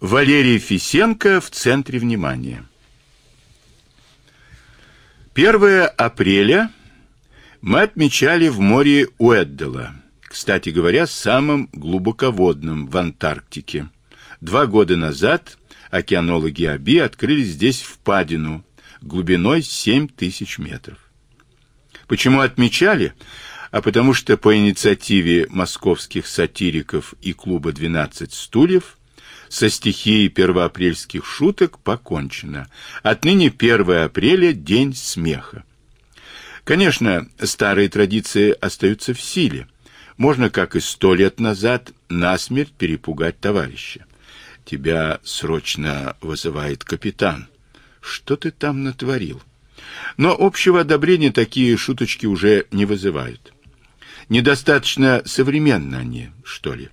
Валерий Фисенко в центре внимания. 1 апреля мы отмечали в море Уэддела, кстати говоря, самым глубоководным в Антарктике. Два года назад океанологи АБИ открыли здесь впадину глубиной 7 тысяч метров. Почему отмечали? А потому что по инициативе московских сатириков и клуба «12 стульев» со стихией первоапрельских шуток покончено. Отныне 1 апреля – день смеха. Конечно, старые традиции остаются в силе. Можно, как и сто лет назад, насмерть перепугать товарища. Тебя срочно вызывает капитан. Что ты там натворил? Но общего одобрения такие шуточки уже не вызывают. Недостаточно современны они, что ли.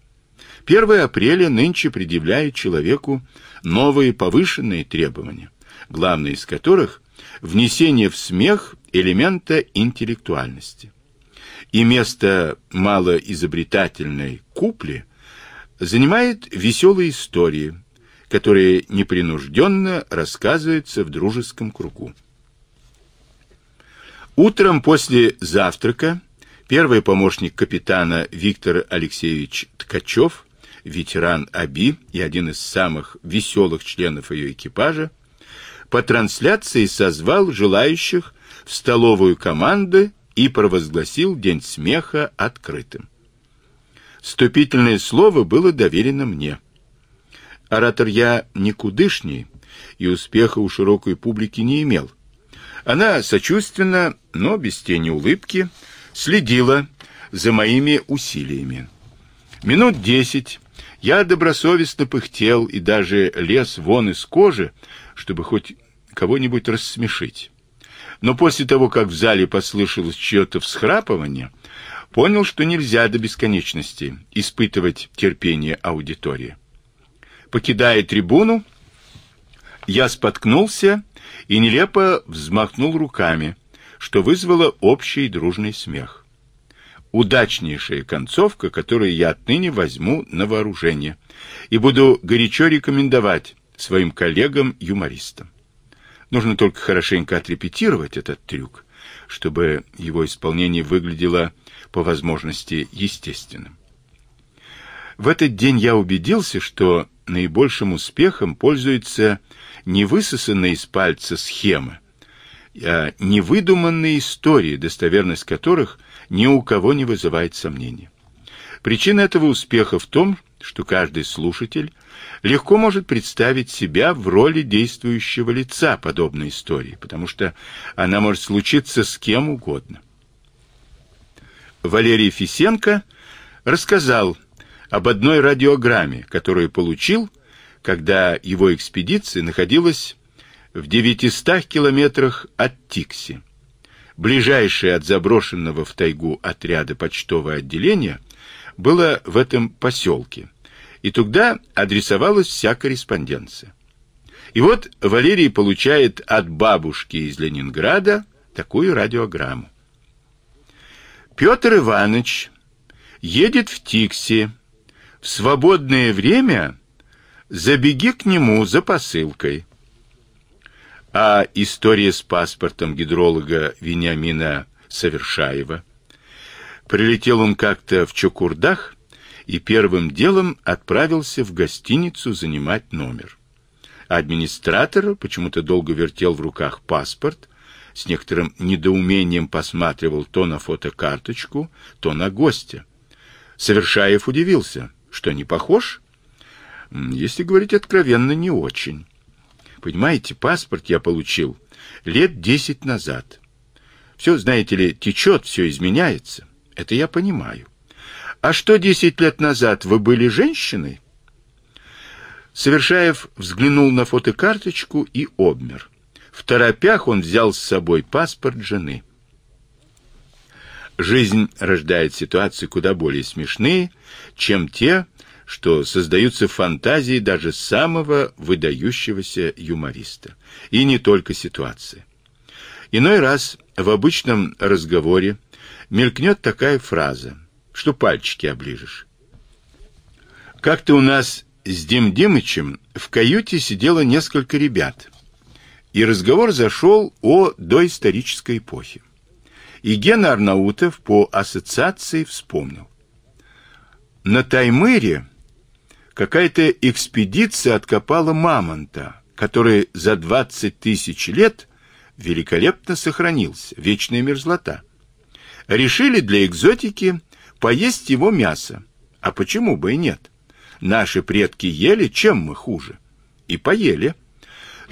1 апреля нынче предъявляет человеку новые повышенные требования, главное из которых внесение в смех элемента интеллектуальности. И место малоизобретательной купли занимает веселые истории, которые непринужденно рассказываются в дружеском кругу. Утром после завтрака первый помощник капитана Виктор Алексеевич Ткачев ветеран АБИ и один из самых веселых членов ее экипажа, по трансляции созвал желающих в столовую команды и провозгласил День смеха открытым. Вступительное слово было доверено мне. Оратор я никудышний и успеха у широкой публики не имел. Она сочувственно, но без тени улыбки, следила за моими усилиями. Минут десять я добросовестно пыхтел и даже лез вон из кожи, чтобы хоть кого-нибудь рассмешить. Но после того, как в зале послышалось чье-то всхрапывание, понял, что нельзя до бесконечности испытывать терпение аудитории. Покидая трибуну, я споткнулся и нелепо взмахнул руками, что вызвало общий дружный смех удачнейшая концовка, которую я отныне возьму на вооружение и буду горячо рекомендовать своим коллегам-юмористам. Нужно только хорошенько отрепетировать этот трюк, чтобы его исполнение выглядело по возможности естественным. В этот день я убедился, что наибольшим успехом пользуется не высосанная из пальца схема, а невыдуманные истории, достоверность которых ни у кого не вызывает сомнения. Причина этого успеха в том, что каждый слушатель легко может представить себя в роли действующего лица подобной истории, потому что она может случиться с кем угодно. Валерий Фисенко рассказал об одной радиограмме, которую получил, когда его экспедиция находилась в 900 километрах от Тикси. Ближайшее от заброшенного в тайгу отряда почтовое отделение было в этом поселке, и туда адресовалась вся корреспонденция. И вот Валерий получает от бабушки из Ленинграда такую радиограмму. Петр Иванович едет в Тикси. В свободное время забеги к нему за посылкой. А история с паспортом гидролога Вениамина Совершаева. Прилетел он как-то в Чукурдах и первым делом отправился в гостиницу занимать номер. Администратор почему-то долго вертел в руках паспорт, с некоторым недоумением посматривал то на фотокарточку, то на гостя. Совершаев удивился, что не похож? Если говорить откровенно, не очень. Понимаете, паспорт я получил лет десять назад. Все, знаете ли, течет, все изменяется. Это я понимаю. А что десять лет назад вы были женщиной? Совершаев взглянул на фотокарточку и обмер. В торопях он взял с собой паспорт жены. Жизнь рождает ситуации куда более смешные, чем те, что создаются фантазии даже самого выдающегося юмориста. И не только ситуации. Иной раз в обычном разговоре мелькнет такая фраза, что пальчики оближешь. Как-то у нас с Дим Димычем в каюте сидело несколько ребят, и разговор зашел о доисторической эпохе. И Гена Арнаутов по ассоциации вспомнил. На Таймыре какая-то экспедиция откопала мамонта, который за 20 тысяч лет великолепно сохранился, вечная мерзлота. Решили для экзотики поесть его мясо. А почему бы и нет? Наши предки ели, чем мы хуже? И поели.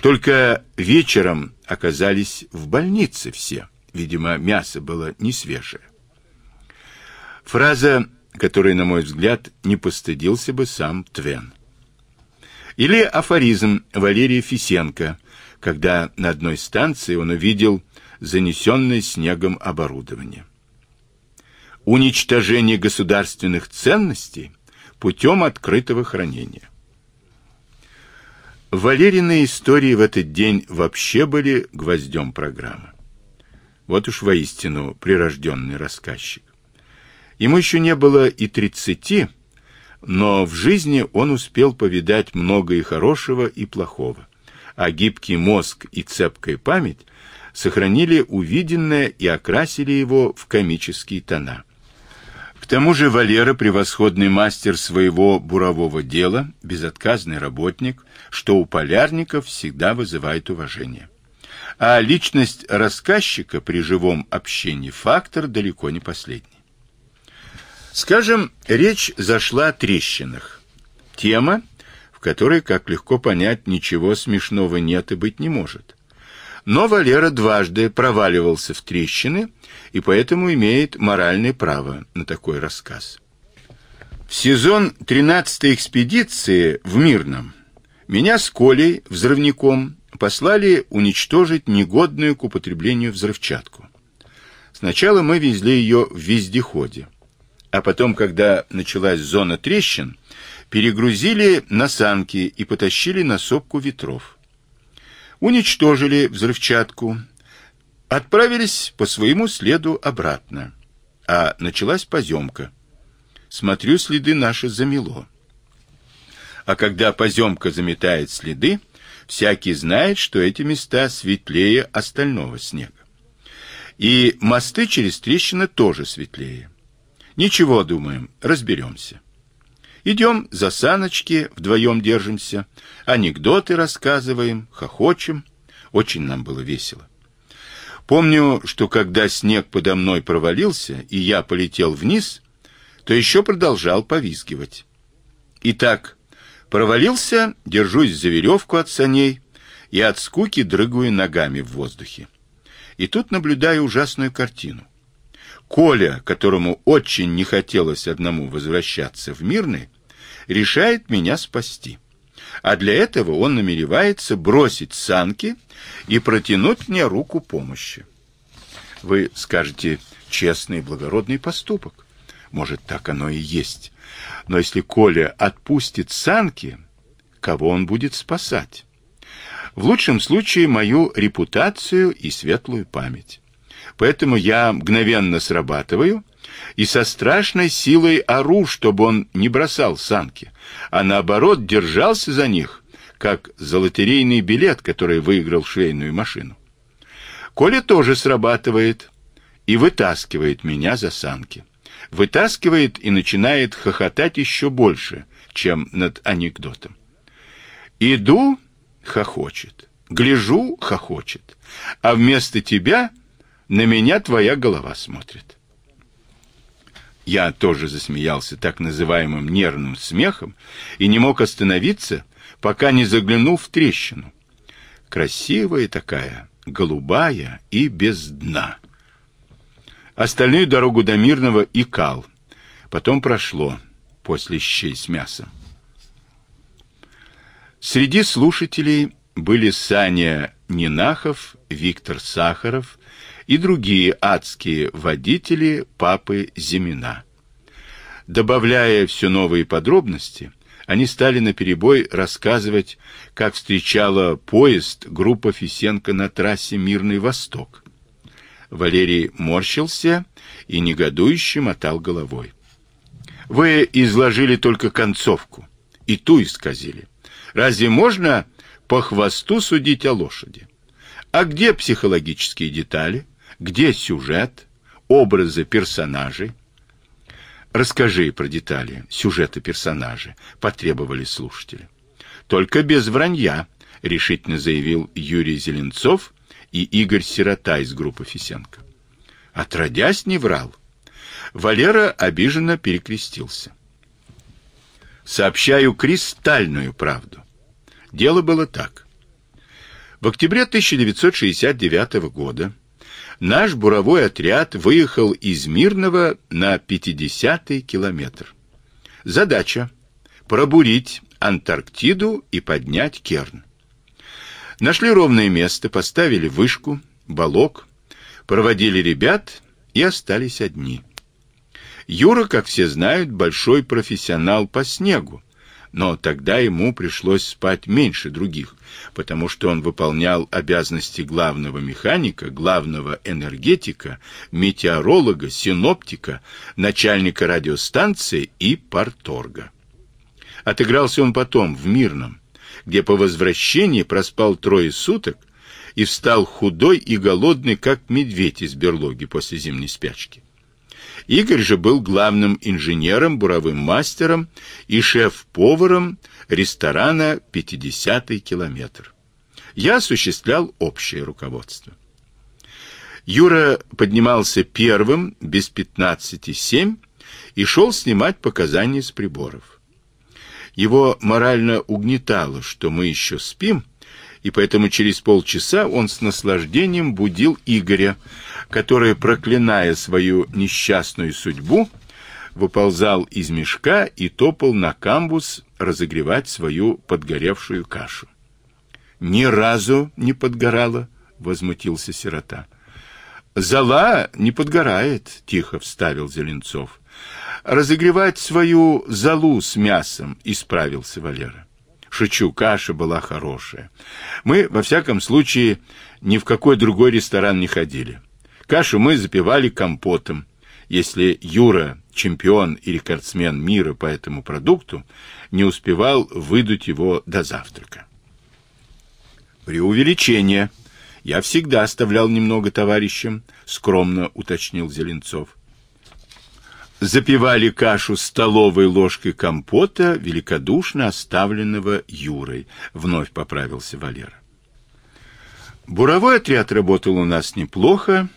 Только вечером оказались в больнице все. Видимо, мясо было не свежее. Фраза, которой, на мой взгляд, не постыдился бы сам Твен. Или афоризм Валерия Фисенко, когда на одной станции он увидел занесенное снегом оборудование. Уничтожение государственных ценностей путем открытого хранения. Валерины истории в этот день вообще были гвоздем программы. Вот уж воистину прирожденный рассказчик. Ему еще не было и тридцати, но в жизни он успел повидать много и хорошего, и плохого. А гибкий мозг и цепкая память сохранили увиденное и окрасили его в комические тона. К тому же Валера превосходный мастер своего бурового дела, безотказный работник, что у полярников всегда вызывает уважение. А личность рассказчика при живом общении фактор далеко не последний. Скажем, речь зашла о трещинах. Тема, в которой, как легко понять, ничего смешного нет и быть не может. Но Валера дважды проваливался в трещины и поэтому имеет моральное право на такой рассказ. В сезон 13-й экспедиции в Мирном меня с Колей, взрывником, послали уничтожить негодную к употреблению взрывчатку. Сначала мы везли ее в вездеходе, а потом, когда началась зона трещин, перегрузили на санки и потащили на сопку ветров. Уничтожили взрывчатку, отправились по своему следу обратно, а началась поземка. Смотрю, следы наши замело. А когда поземка заметает следы, всякий знает, что эти места светлее остального снега. И мосты через трещины тоже светлее. Ничего, думаем, разберемся. Идем за саночки, вдвоем держимся, анекдоты рассказываем, хохочем. Очень нам было весело. Помню, что когда снег подо мной провалился, и я полетел вниз, то еще продолжал повизгивать. Итак, провалился, держусь за веревку от саней и от скуки дрыгаю ногами в воздухе. И тут наблюдаю ужасную картину. Коля, которому очень не хотелось одному возвращаться в Мирный, решает меня спасти. А для этого он намеревается бросить санки и протянуть мне руку помощи. Вы скажете, честный и благородный поступок. Может, так оно и есть. Но если Коля отпустит санки, кого он будет спасать? В лучшем случае мою репутацию и светлую память. Поэтому я мгновенно срабатываю и со страшной силой ору, чтобы он не бросал санки, а наоборот держался за них, как за лотерейный билет, который выиграл швейную машину. Коля тоже срабатывает и вытаскивает меня за санки. Вытаскивает и начинает хохотать еще больше, чем над анекдотом. Иду, хохочет. Гляжу, хохочет. А вместо тебя на меня твоя голова смотрит. Я тоже засмеялся так называемым нервным смехом и не мог остановиться, пока не заглянул в трещину. Красивая такая, голубая и без дна. Остальную дорогу до Мирного икал. Потом прошло после щей с мясом. Среди слушателей были Саня Нинахов, Виктор Сахаров, и другие адские водители папы Зимина. Добавляя все новые подробности, они стали наперебой рассказывать, как встречала поезд группа Фисенко на трассе Мирный Восток. Валерий морщился и негодующе мотал головой. Вы изложили только концовку. и ту исказили. Разве можно по хвосту судить о лошади? А где психологические детали? Где сюжет, образы персонажей? Расскажи про детали, сюжеты персонажей, потребовали слушатели. Только без вранья, решительно заявил Юрий Зеленцов и Игорь Сирота из группы Фисенко. Отродясь не врал. Валера обиженно перекрестился. Сообщаю кристальную правду. Дело было так. В октябре 1969 года наш буровой отряд выехал из Мирного на 50-й километр. Задача пробурить Антарктиду и поднять Керн. Нашли ровное место, поставили вышку, балок, проводили ребят и остались одни. Юра, как все знают, большой профессионал по снегу, но тогда ему пришлось спать меньше других, потому что он выполнял обязанности главного механика, главного энергетика, метеоролога, синоптика, начальника радиостанции и парторга. Отыгрался он потом в Мирном, где по возвращении проспал трое суток и встал худой и голодный, как медведь из берлоги после зимней спячки. Игорь же был главным инженером, буровым мастером и шеф-поваром ресторана «Пятидесятый километр». Я осуществлял общее руководство. Юра поднимался первым, без пятнадцати семь, и шел снимать показания с приборов. Его морально угнетало, что мы еще спим, и поэтому через полчаса он с наслаждением будил Игоря, который, проклиная свою несчастную судьбу, выползал из мешка и топал на камбус разогревать свою подгоревшую кашу. Ни разу не подгорала, возмутился сирота. Зала не подгорает, тихо вставил Зеленцов. Разогревать свою залу с мясом, исправился Валера. Шучу, каша была хорошая. Мы, во всяком случае, ни в какой другой ресторан не ходили. Кашу мы запивали компотом. Если Юра, чемпион и рекордсмен мира по этому продукту, не успевал выдуть его до завтрака. При увеличении Я всегда оставлял немного товарищам, скромно уточнил Зеленцов запивали кашу столовой ложкой компота, великодушно оставленного Юрой, вновь поправился Валера. Буровой отряд работал у нас неплохо.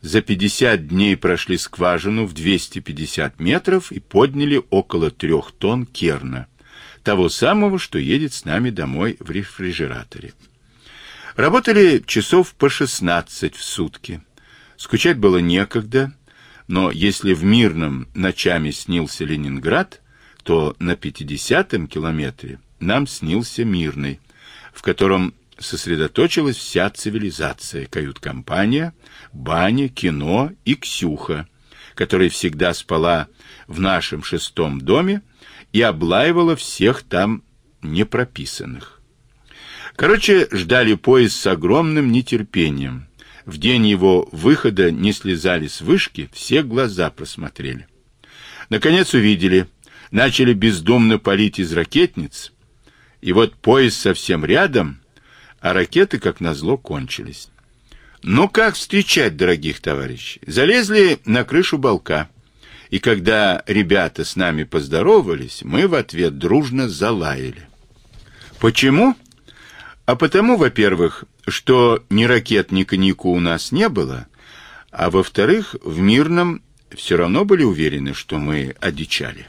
За 50 дней прошли скважину в 250 метров и подняли около трех тонн керна, того самого, что едет с нами домой в рефрижераторе. Работали часов по 16 в сутки. Скучать было некогда но если в мирном ночами снился Ленинград, то на 50-м километре нам снился мирный, в котором сосредоточилась вся цивилизация: кают-компания, баня, кино и Ксюха, которая всегда спала в нашем шестом доме и облаивала всех там непрописанных. Короче, ждали поезд с огромным нетерпением в день его выхода не слезали с вышки, все глаза просмотрели. Наконец увидели, начали бездумно палить из ракетниц, и вот поезд совсем рядом, а ракеты, как назло, кончились. Ну как встречать дорогих товарищей? Залезли на крышу балка. И когда ребята с нами поздоровались, мы в ответ дружно залаяли. Почему? А потому, во-первых, что ни ракет, ни коньяку у нас не было, а во-вторых, в мирном все равно были уверены, что мы одичали.